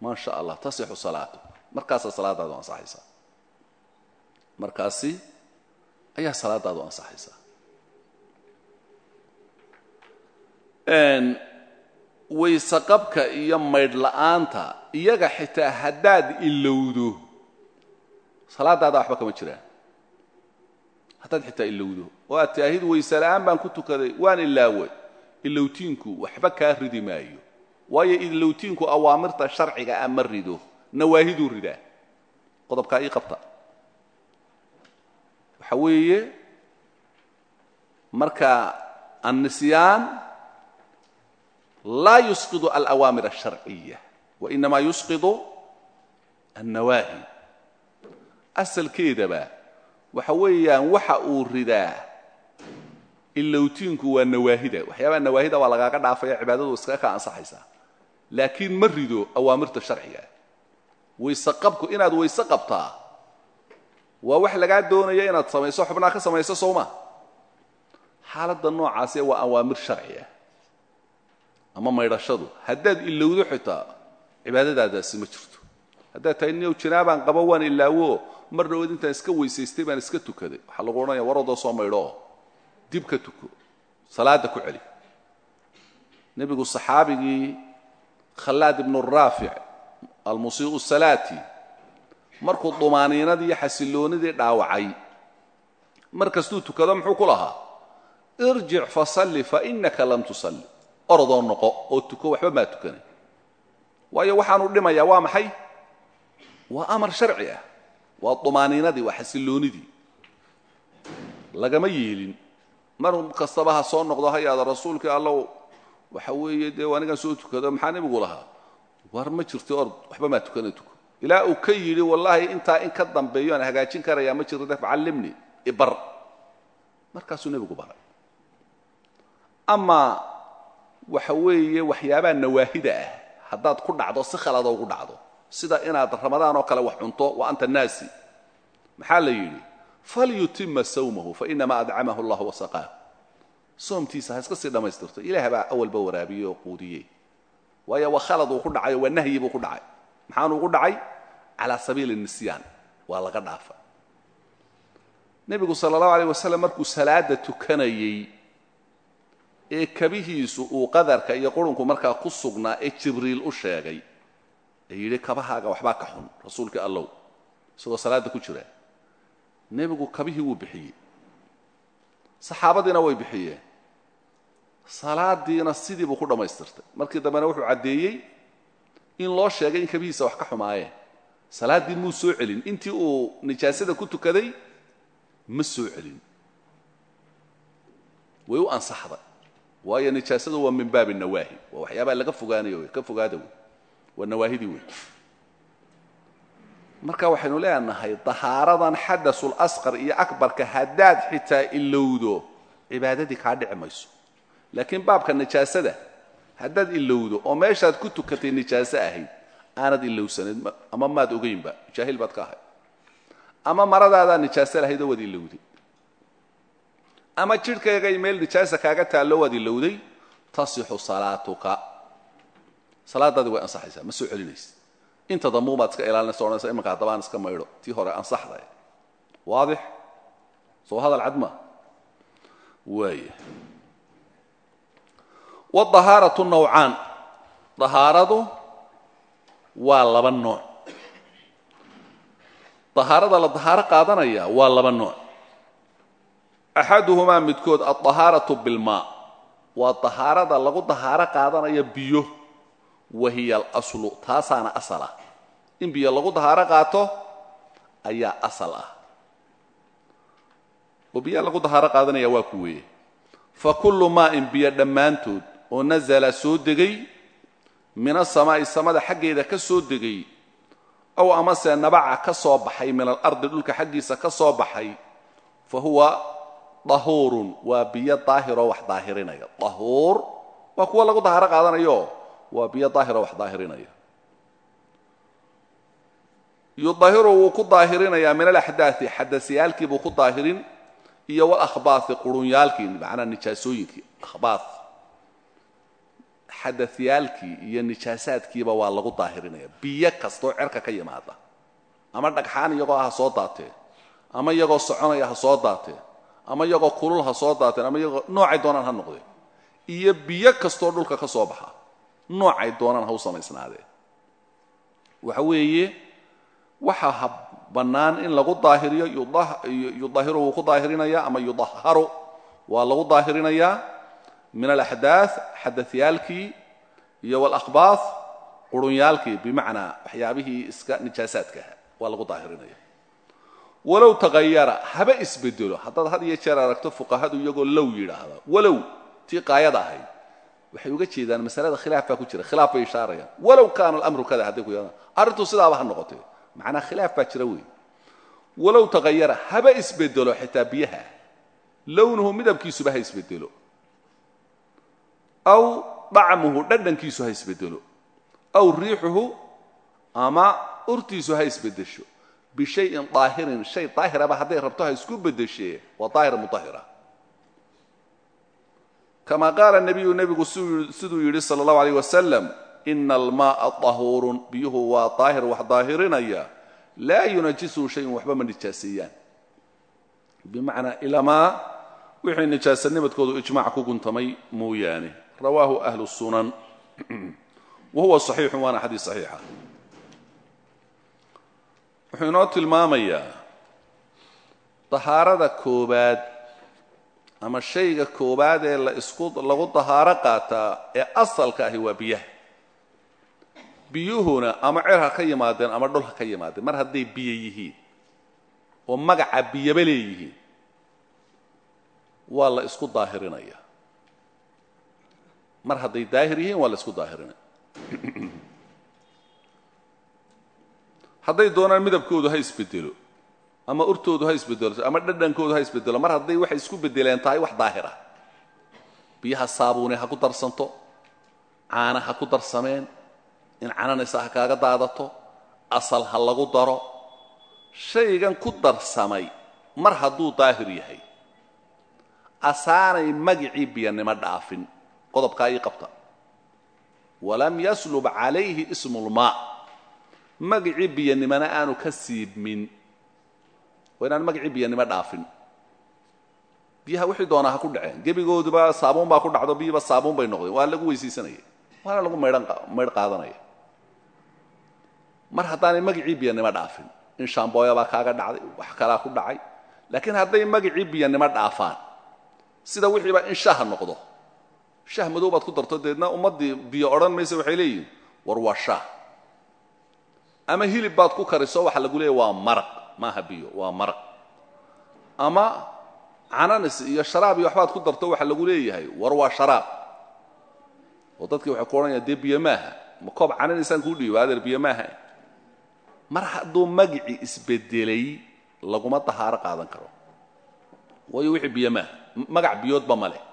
maa sha allah tasixu salaatu. Markaasaa salaadaadu ansaxaysaa markaasi ayaa salaadaadu ansaxaysaa wayse qabka iyo maydh la'aanta iyaga xitaa haddaad ilowdo salaadaada waxba kama jiraan haddaad xitaa ilowdo oo aad tiaahid wayse la'aan baan ku tukaday waan ilaaway. Ilowtiinku waxba kaa ridi maayo. Waayo ilowtiinku awaamirta sharciga a ma rido. Nawaahiduu ridaa. Qodobkaa ii qabta waxa weeye marka annisyaan laa yusqidu alawaamir alsharciya wainamaa yusqidu annawaahi. Asalkeedaba waxa weeyaan waxa uu ridaa ilowtiinku waa nawaahida. Waxyaabaha nawaahida waa lagaaga dhaafaya cibaadadu iskaga ka ansaxaysaa. Laakiin ma rido awaamirta sharciga. Wayse qabku inaad wayse qabtaa waa wax lagaa doonaya inaad samayso xubnaa ka samayso sowma xaaladda noocaasee waa awaamir sharci ah ama maydhashadu. Haddaad ilowdo xitaa cibaadadaadaasi ma jirto. Haddaad tahay niyow janaabaan qabo waan ilaawo mar dhawood intaan iska weysaystay baan iska tukaday. Waxaa lagu odhanaya waradoo soo maydho oo dib ka tuko. Salaada ku celi nebigu saxaabigii khallaad ibnu raafic almusii'u salaati markuu dumaaniinadii iyo xasilloonidii dhaawacay mar kastuu tukado muxuu ku lahaa? Irjic fasalli fainaka lam tusalli. Orodoo noqo oo tuko waxba maa tukanay waayo waxaanu dhimayaa waa maxay? Waa amar sharci ah. Waa dumaaniinadii waa xasilloonidii lagama yeelin. Mar kastaba ha soo noqdo ha yaada rasuulkii allow waxa weeye dee anigan soo tukado maxaa nebigu lahaa? War ma jirto orod waxba maa tukana tuko ilaa uu ka yidhi wallaahi intaa in ka dambeeyo aan hagaajin karayaa ma jirto def callimni ibar markaasuu nebigu baray. Amaa waxa weeye waxyaabaha nawaahida ah haddaad ku dhacdo si khalada ugu dhacdo sida inaad ramadaan oo kale wax cunto wa anta naasi. Maxaa la yidhi? Falyutima sawmahu fainama adcamahu allah wasaqaah. Soomtiisa ha iska sii dhammaystirto ilaah baa awalba waraabiyey oo quudiyey. Waayo waa khalad uu ku dhacay oo waa nahyi buu ku dhacay maxaanu ugu dhacay? Calaa sabiili nisyaan. Waa laga dhaafa. Nebigu sala allahu alayh wasalam markuu salaada tukanayey ee kabihiisu uu qadarka iyo qurunku markaa ku sugnaa ee jibriil u sheegay ee yidhi kabahaaga waxbaa ka xun rasuulkii allow. Isagoo salaadda ku jira. Nebigu kabihii wuu bixiyey. Saxaabadiina way bixiyeen. Salaadiina sidii buu ku dhammaystirtay. Markii dambena wuxuu caddeeyey in loo sheegay in kabihiisa wax ka xumaayeen salaaddii muu soo celin. Intii uu nijaasada ku tukaday ma soo celin. Way u ansaxday. Waayo nijaasadu waa min baabi nawaahi. Waa waxyaabaha laga fogaanayo wey ka fogaada wey waa nawaahidii wey marka waxaynu leenahay dahaaradan xadasul asqar iyo akbarka haddaad xitaa ilowdo cibaadadii kaa dhici mayso. Laakiin baabka nijaasada haddaad ilowdo oo meeshaad ku tukatay nijaaso ahayd aanad ilowsanayd ama maad ogaynba jaahil baad ka ahay ama maradaadaa nijaaso lahayd oo waad ilowday. Ama jidhkaygay meel nijaasa kaaga taallo waad ilowday tasixu salaatuka. Salaadaadii way ansaxaysaa ma soo celinaysa inta dambuumaad iska ilaalinaysa odhanaysa imanka haddabaan iska maydho tii hore ansaxday. Waadix soo hadal cadma. Waaya wadahaaratu nawcaan. Dahaaradu waa laba nooc. Dahaarada la dahaaro qaadanaya waa laba nooc. Axaduhumaa midkood aldahaaratu bilmaa. Waa dahaarada lagu dahaaro qaadanaya biyo. Wahiya alaslu taasaana asal ah in biyo lagu dahaaro qaato ayaa asal ah. Oo biyaa lagu dahaaro qaadanaya waa ku fa kullu maa'in biyo dhammaantood oo nasala soo degay min asamaa'i samada xaggeeda ka soo degay ow amase nabaca ka soo baxay min alardi dhulka xaggiisa ka soo baxay fa huwa dahuurun waa biyo daahiroo wax daahirinaya dahuur waa kuwa lagu dahaaro qaadanayo. Waa biyo daahiroo wax daahirinaya yudahiru wuu ku daahirinayaa min alaxdaai xadasyaalkii buu ku daahirin iyo walakhbaai qurunyaalkii macnaa nijaasooyinkii akhbaa xadasyaalkii iyo nijaasaadkiiba waa lagu daahirinaya biyo kastoo cerka ka yimaada. Ama dhagxaan iyagoo ah ha soo daateen ama iyagoo soconaya ha soo daateen ama iyagoo kulul ha soo daateen ama iyagoo noocay doonaan ha noqdeen iyo biyo kastoo dhulka ka soo baxa. Noocay doonaan ha u samaysnaadeen waxa weeye waxa ha bannaan in lagu daahiriyo yudahiru wuu ku daahirinayaa ama yudaharu waa lagu daahirinayaa min alaxdaah xadasyaalkii iyo walakhbaah qurunyaalkii bimacnaa waxyaabihii iska nijaasaadka aha waa lagu daahirinaya walow tagayara haba isbedelo haddaad had iyo jeer aragto fuqahadu iyagoo low yidhaahda walow tii qaayada waxay uga jeedaan masalada khilaaf baa ku jira khilaaf bay ishaarayaan walow kaana alamru kada hadday ku yadaan arrintu sidaaba ha noqotee macnaa khilaaf baa jira weyn walow tagayara haba isbedelo xitaa biyaha lownuhu midabkiisuba isbedelo aw dacmuhu dhadhankiisu ha isbedelo aw riixuhu ama urtiisu ha isbedesho bishayin daahirin shay daahiraba hadday rabto ha isku bedeshee waa daahir mudahira kama qaala nebiyu nebigu siduu yidhi sala allahu alayh wasalam ina almaaa dahuurun biyuhu waa daahir wax daahirinaya. Laa yunajisuhu shayun waxba ma nijaaseeyaan bimacnaa ilamaa wixii nijaasanimadkoodu ijmac ku guntamay mooyaane rawaahu ahlu sunan. <clears throat> Wa huwa saxiixun waana xadiis saxiixa. Wuxuu inoo tilmaamayaa dahaarada koobaad ama shayga koobaad ee lagu dahaaro qaataa ee asalka ahi waa biyaha. Biyuhuna ama cer ha ka yimaadeen ama dhul ha ka yimaadeen mar hadday biyo yihiin oo magaca biyaba leeyihiin waa la isku daahirinaya mar hadday daahir yihiin waa la isku daahirinaya hadday doonaan midabkoodu ha isbedelo ama urtoodu ha isbedelo ama dhadhankoodu ha isbedelo mar hadday waxay isku bedeleen tahay wax daahira. Biyaha saabuune ha ku darsanto caana ha ku darsameen in cananaysa ha kaaga daadato asal ha lagu daro shaygan ku darsamay mar hadduu daahir yahay asaanay magicii biyanimo dhaafin qodobkaa ii qabta. Walam yaslub calayhi ismulmaa magicii biyanimona aanu ka siibmin. Waa inaan magicii biyanimo dhaafin. Biyaha wixii doonaa ha ku dhaceen. Gebigooduba saabuun baa ku dhacdo biyiba saabuun bay noqdeen. Waa lagu weysiisanaya waana lagu maydhan maydh qaadanaya mar haddaanay magicii biyanimo dhaafin in shaambooya baa kaaga dhacday wax kalaa ku dhacay. Laakiin hadday magicii biyanimo dhaafaan sida wixiiba in shaha noqdo shah madow baad ku darto deedna ummaddii biyo odhan maysa waxay leeyihiin war waa shaah ama hilib baad ku kariso waxa lagu leeyahy waa maraq maaha biyo waa maraq ama cananis iyo sharaab iyo waxbaad ku darto waxa lagu leeyahay war waa sharaab oo dadkii waxay ku odhanayaan biyo maaha ma koob cananisaan kuu dhiiba maaha mar hadduu magicii isbedelay laguma dahaaro qaadan karo waayo wixii biyo maaha magac biyoodba ma leh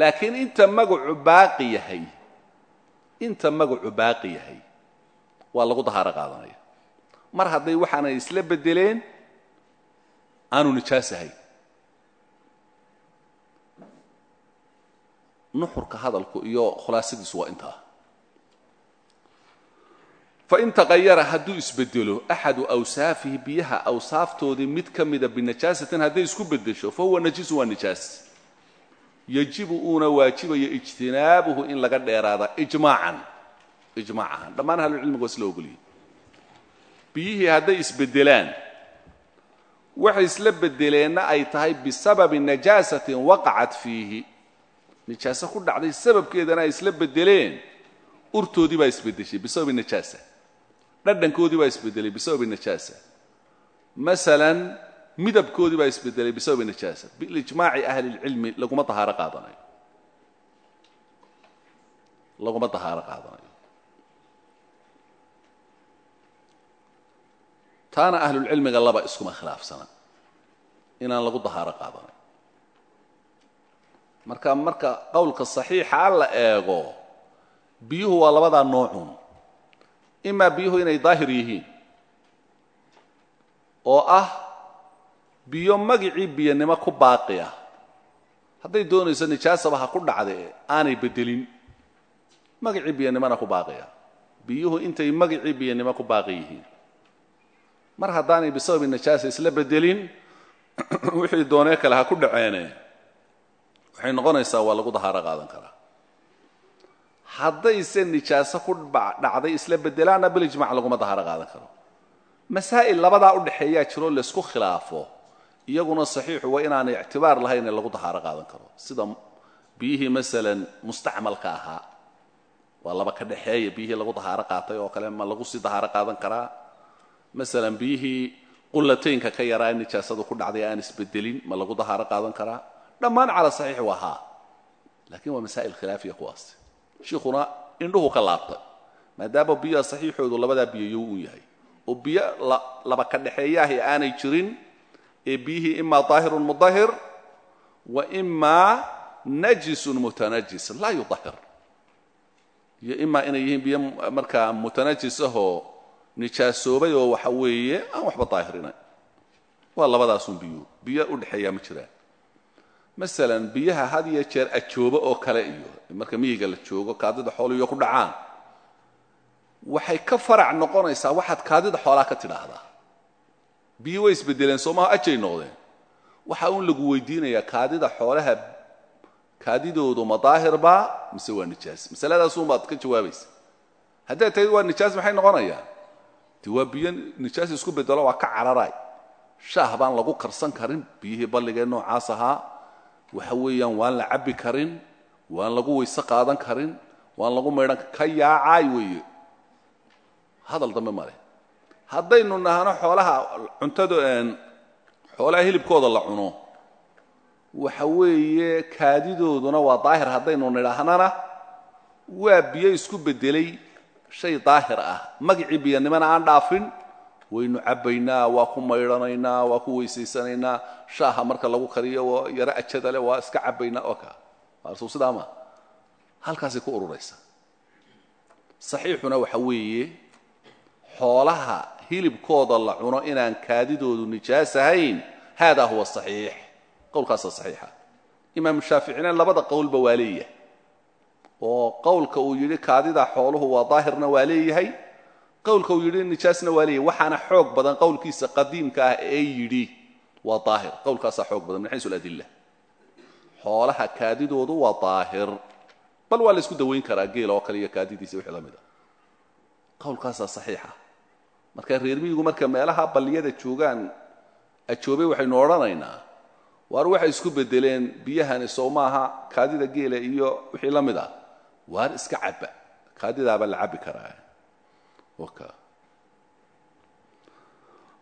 laakiin inta magacu baaqi yahay inta magacu baaqi yahay waa lagu dahaaro qaadanaya mar hadday waxaanay isla bedeleen aanu nijaas ahayn nuxurka hadalku iyo khulaasadiisu waa intaa. Fain taqayara hadduu isbedelo axadu awsaafihi biyaha awsaaftoodii mid ka mida binajaasatin hadday isku bedesho fa huwa najisu waa nijaas yajibu uuna waajibayo ijtinaabuhu in laga dheeraada ijmaacan. Ijmaac ahaan dhammaan ahlucilmiga waa isla ogolyihin biyihii hadday isbedelaan waxay isla bedeleenna ay tahay bisababi najaasatin waqacat fiihi. Nijaaso ku dhacday sababkeedana ay isla bedeleen urtoodii baa isbedeshay bisababi najaasa. Dhadhankoodii baa isbedelay bisababi najaasa. Masalan midabkoodii baa isbedelay bisababi najaasa bilijmaaci ahli lcilmi laguma dahaaro qaadanayo laguma dahaaro qaadanayo taana ahlulcilmiga laba iskuma khilaafsana inaan lagu dahaaro qaadanayo marka marka qowlka saxiixa la eego biyuhu waa labadaa noocun imaa biyuhu inay daahir yihiin. Oo ah biyo magicii biyanimo ku baaqi ah hadday doonayso nijaasaba ha ku dhacde aanay bedelin. Magicii biyanimona ku baaqi biyuhu intay magicii biyanimo ku baaqi mar haddaanay bisababi najaasa isla bedelin <clears throat> wixii doonee kale ha ku dhaceene. Waxay noqonaysaa waa lagu dahaaro qaadan karaa. Haddayse nijaaso ku dhacday isla bedelaanna bilijmac laguma dahaaro qaadan karo. Masaa'il labadaa u dhexeeyaa jiroo laysku khilaafo iyaguna saxiixu waa inaanay ictibaar lahayn ee lagu dahaaro qaadan karo. Sida biyihii masalan mustacmalka ahaa waa laba ka dhexeeya biyihii lagu dahaaro qaatay oo kale ma lagu sii dahaaro qaadan karaa. Masalan biyihii qulataynka ka yaraa in nijaasadu ku dhacday aan isbedelin ma lagu dahaaro qaadan karaa. Dhammaan cala saxiix waa haa lakiin waa masaa'il khilaafiya kuwaasi shiikhuna indhuhu ka laabtay maadaama biyaha saxiixoodu labadaa biyoyow uu yahay. Oo biyo laba ka dhexeeyaahi aanay jirin ee biyihii imaa daahirun mudahir wa imaa najisun mutanajis laa yudahir iyo imaa inay yihiin biyo markaa mutanajis ahoo nijaasoobay oo waxa weeye aan waxba daahirina waa labadaasun biyo biyo u dhexeeyaa ma jiraan. Masalan biyaha had iyo jeer ajoobo oo kale iyo marka miyiga la joogo kaadida xooliyo ku dhacaan waxay ka farac noqonaysaa waxaad kaadida xoolaa ka tidhaahdaa biyo way isbedeleen soomaha ajay noqdeen waxa uun lagu weydiinayaa kaadida xoolaha kaadidoodu ma daahirba mise waa nijaas? Masaladaasuunbaad ka jawaabaysa. Haddaad tahid waa nijaas maxay noqonayaan? De waa biyo nijaas isku bedelo waa ka cararay. Shaah baan lagu karsan karin biyihii balligee noocaas ahaa. Waxa weeyaan waan la cabbi karin waan lagu weyse qaadan karin waan lagu maydhan ka yaacaay weeye. Hadal dambe male haddaynu nahno xoolaha cuntada xoolaha hilibkooda la cuno waxa weeye kaadidooduna waa daahir. Haddaynu nidhaahnana waa biyo isku bedelay shay daahir ah. Magicii biyanimana aan dhaafin waynu cabbaynaa waa ku maydhanaynaa waa ku weysaysanaynaa shaaha marka lagu kariyo yaro ajada leh waa iska cabbaynaa oo ka. Arsu sidaa ma? Halkaasay ku ururaysa. Saxiixuna waxa weeye xoolaha hilibkooda la cuno inaan kaadidoodu nijaas ahayn hada huwa saxiix. Qowlkaasa saxiixa. Imaamu shaaficina labada qowlba waa oo qowlka uu yidhi kaadida xooluhu waa daahirna waa leeyahay uu yidhi nijaasna waa leeyahay xoog badan qowlkiisa qadiimka ah ee yidhi waa daahir. Qowlkaasaa xoog badan. Min xaysu xoolaha kaadidoodu waa daahir. Bal waa isku dawayn karaa geel oo kale kaadidiisa wixii la mid a marka reer miyigu marka meelaha balliyada joogaan ajoobay waxaynu odhanaynaa waar waxay isku bedeleen biyahani sow maaha kaadida geela iyo wixii la mid ah waar iska cabba kaadidaaba la cabbi karaa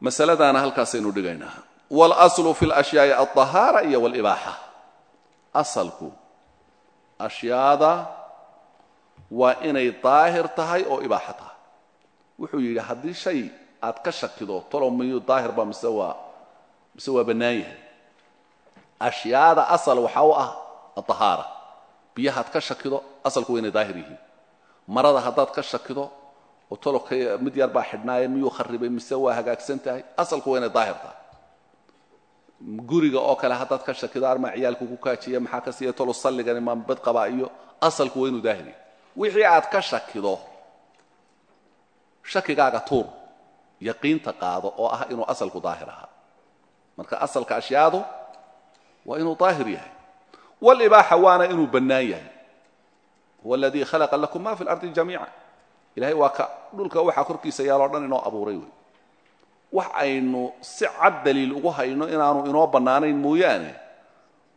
masaladaana halkaasaynu dhigaynaa wاlaslu fi اlashyaai alطahaara iyo wاlibaaxa asalku ashyaada waa inay daahir tahay oo ibaaxa tahay wuxuu yidhi haddii shay aad ka shakido tolo miyuu daahirba mise waa mise waa bannaan yahay. Ashyaada asal waxaa u ah adahaara biyahaad ka shakido asalku waa inay daahir yihiin. Marada haddaad ka shakido oo tolobka mid yar baa xidhnaaye miyuu kharibay mise waa hagaagsan tahay asalku waa inay daahir tahay. Guriga oo kale haddaad ka shakido armaa ciyaalku ku kaajiya maxaa ka siiya tolo salligani maa bad qabaa iyo asalku waa inuu daahir yahay. Wixii aad ka shakido shakigaaga tuur yaqiinta qaado oo ah inuu asalku daahir ahaa. Marka asalka ashyaadu waa inuu daahir yahay. Wاlibaaxa waana inuu bannaan yahay. Huwa aladii khalaqa lakum ma fi اlardi jamiica ilahay waa ka dhulka waxaa korkiisa yaaloo dhan inoo abuuray wey. Wax aynu si cad daliil ugu hayno inaanu inoo bannaanayn mooyaane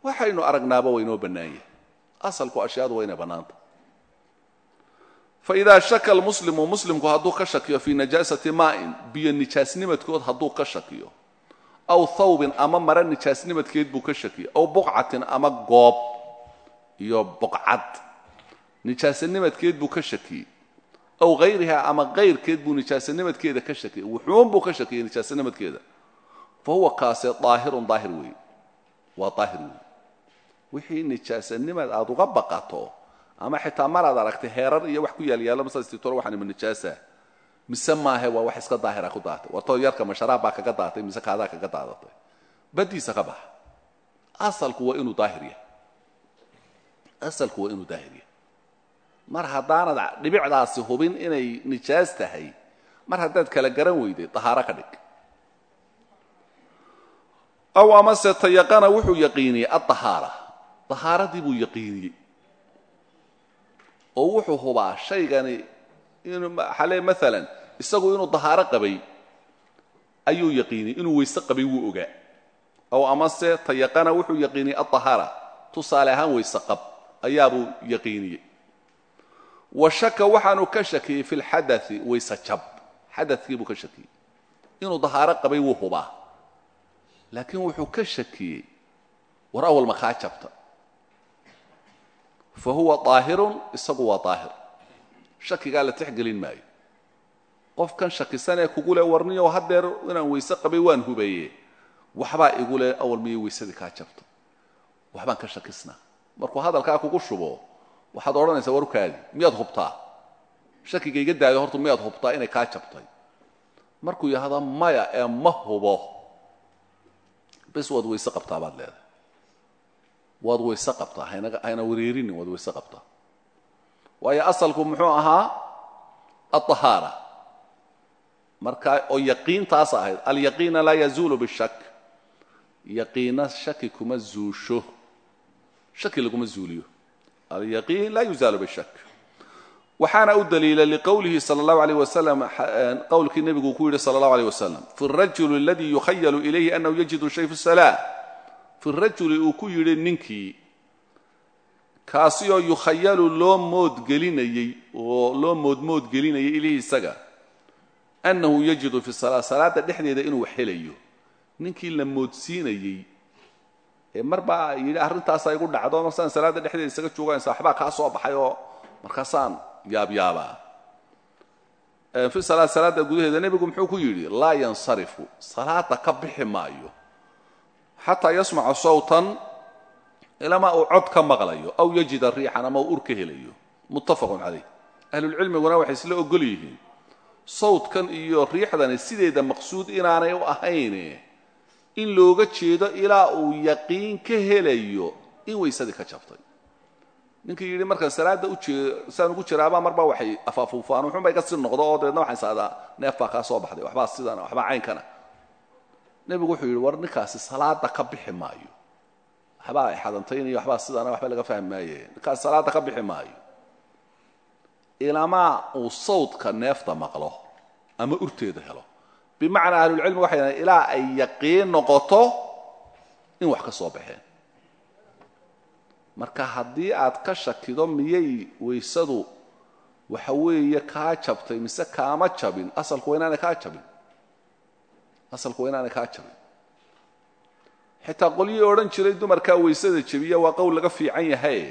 waxaynu aragnaaba waa inoo bannaan yahay. Asalku ashyaadu waa inay bannaanta faإida shaka lmuslimu muslimku hadduu ka shakiyo fii najaasati maa'in biyo nijaasnimadkood hadduu ka shakiyo. Aw thawbin ama mara nijaasnimadkeed buu ka shakiyey aw buqcatin ama goob iyo buqcad. Nijaasanimadkeed buu ka shakiyey aw hayriha ama kayrkeed buu nijaasanimadkeeda ka shakiyey wuxuun buu ka shakiyey nijaasanimadkeeda fa huwa kaase daahirun daahir weeye waa daahir weeye wixii nijaasanimad aad uga baqato ama xitaa maraad aragtay heerar iyo wax ku yaalyaalo masastitoro waxaan ima nijaasa mise maahe waa wax iska daahira ku daatay? Wartoo yarka masharaab baa kaga daatay mise kaadaa kaga daadatay? Badiisa ka baxa. Asalku waa inuu daahir yahay. Asalku waa inuu daahir yahay. Mar haddaanad dhibicdaasi hubin inay nijaas tahay mar haddaad kala garan weyday dahaaro ka dhig. Aw amase tayaqana wuxuu yaqiiniyey adahaara dahaaradii buu yaqiiniyey oo wuxuu hubaa shaygani inuu xale maalan isagu inuu dahaaro qabay ayuu yaqiiniyey inuu weyse qabay wuu ogaa. Aw amase tayaqana wuxuu yaqiiniyey adahaara tusaale ahaan weyse qab ayaabuu yaqiiniyey wa shaka waxaanu ka shakiyey fi lxadai weyse jab xadakii buu ka shakiyey. Inuu dahaaro qabay wuu hubaa. Laakiin wuxuu ka shakiyey war awal makaa jabta fa huwa daahirun isagu waa daahir shakigaa la tixgelin maayo qofkan shakisan ee kugu le warniyo haddeer inaan weyse qabay waan hubaye waxbaa igu le awal miyay weysadii kaa jabta waxbaan ka shakisnaa markuu hadalkaa kugu shubo waxaad odhanaysaa warkaadi miyaad hubtaa shakiga iga daayo horta miyaad hubtaa inay kaa jabtay markuu yahdo maya ee ma hubo bes waad weyse qabtaa baad leedahay waad weyse qabtaa hayna wareerinin waad weyse qabtaa waayo asalku muxuu ahaa alطahaara marka oo yaqiintaas ahayd alyaqiina laa yazuulu bishak yaqiina shaki kuma zuusho shaki laguma zuuliyo alyaqiin laa yuzaalu bishak waxaana u daliila liqowlihi sal اllahu alيyh wasalam qowlkii nebigu ku yidhi sala اllahu alيyh wasalam fi اrajuli aladii yukhayalu ilayhi anahu yajidu shay fi الsalaa fi rajuli uu ku yidhi ninkii kaasi oo yukhayalu loo moodgelinayey oo loo moodmoodgelinayay ilayhi isaga annahu yajidu fi salaa salaadda dhexdeeda inuu wax helayo. Ninkii la moodsiinayey ee mar baa yidhi arrintaasaa igu dhacdo marsaan salaadda dhexdeeda isaga joogaansa waxbaa kaa soo baxay oo markaasaan yaabyaabaa fi salaa salaadda gudaheeda nebigu muxuu ku yidhi laa yansarifu salaada ka bixi maayo xataa yasmaca sawtan ilamaa uu cod ka maqlayo aw yajida riixan ama uu ur ka helayo. Muttafaqun calayh. Ahlulcilmiguna waxay isla ogol yihiin sawdkan iyo riixdani sideeda maqsuud inaanay u ahayne in looga jeedo ilaa uu yaqiin ka helayo in weysadii ka jabtay. Ninkii yidhi markaan salaadda saan ugu jiraabaa marbaa waxay afaafuufaan wuxuunbay ka sii noqdo oo dabeedna waxaan saadaa neef kaa soo baxday waxbaa sidana waxbaa caynkana nebigu wuxuu yidhi war ninkaasi salaada ka bixi maayo. Waxbaa ay xadantaynayo waxbaa sidana waxba laga fahmi maaye ninkaasi salaada ka bixi maayo. Ilamaa uu sawdka neefta maqlo ama urteeda helo. Bimacnaa ahlulcilmi waxay dhahen ilaa ay yaqiin noqoto in wax ka soo baxeen. Marka haddii aad ka shakido miyay weysadu waxa weeye kaa jabtay mise kaama jabin asalku waa inaanay kaa jabin asalku waa inaanay kaa jabin. Xitaa qolyihii odhan jiray dumarkaa weysada jebiya waa qowl laga fiican yahay.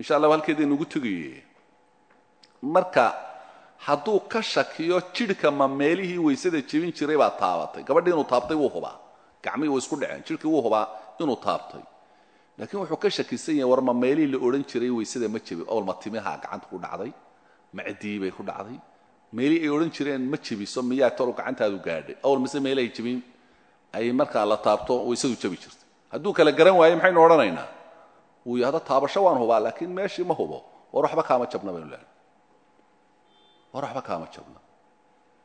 Insha allahu halkeedaynugu tegaye marka hadduu ka shakiyo jidhka ma meelihii weysada jebin jiray baa taabatay. Gabadhii inuu taabtay wuu hubaa. Gacmihii way isku dhaceen. Jidhkii wuu hubaa inuu taabtay. Laakiin wuxuu ka shakisan yahay war ma meelihii la odhan jiray weysada ma jebin. Owl ma timiha gacanta ku dhacday? Ma cidii bay ku dhacday meelihii ay odhan jireen ma jebiso miyaa tolu gacantaadu gaadhay? Owl mise meelahay jebin ay markaa la taabto weysadu jebi jirtay. Hadduu kala garan waayo maxaynu odhanaynaa? Wuu yahdo taabasho waan hubaa laakiin meeshii ma hubo. War waxba kaama jabna baynu leehay war waxba kaama jabna.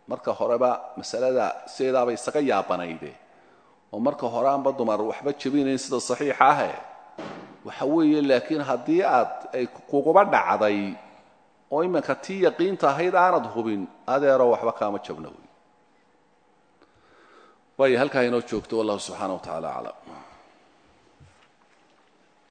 Marka horeba masalada sideedaabay isaga yaabanayde oo marka hore aanba dumar waxba jebinayn sida saxiixa ahe waxa weeye laakiin haddii aad ay kuguba dhacday oo iminka tii yaqiinta ahayd aanad hubin. Adeero waxba kaama jabna wey. Waayo halkaa inoo joogto wallahu subxaana wa tacala aclam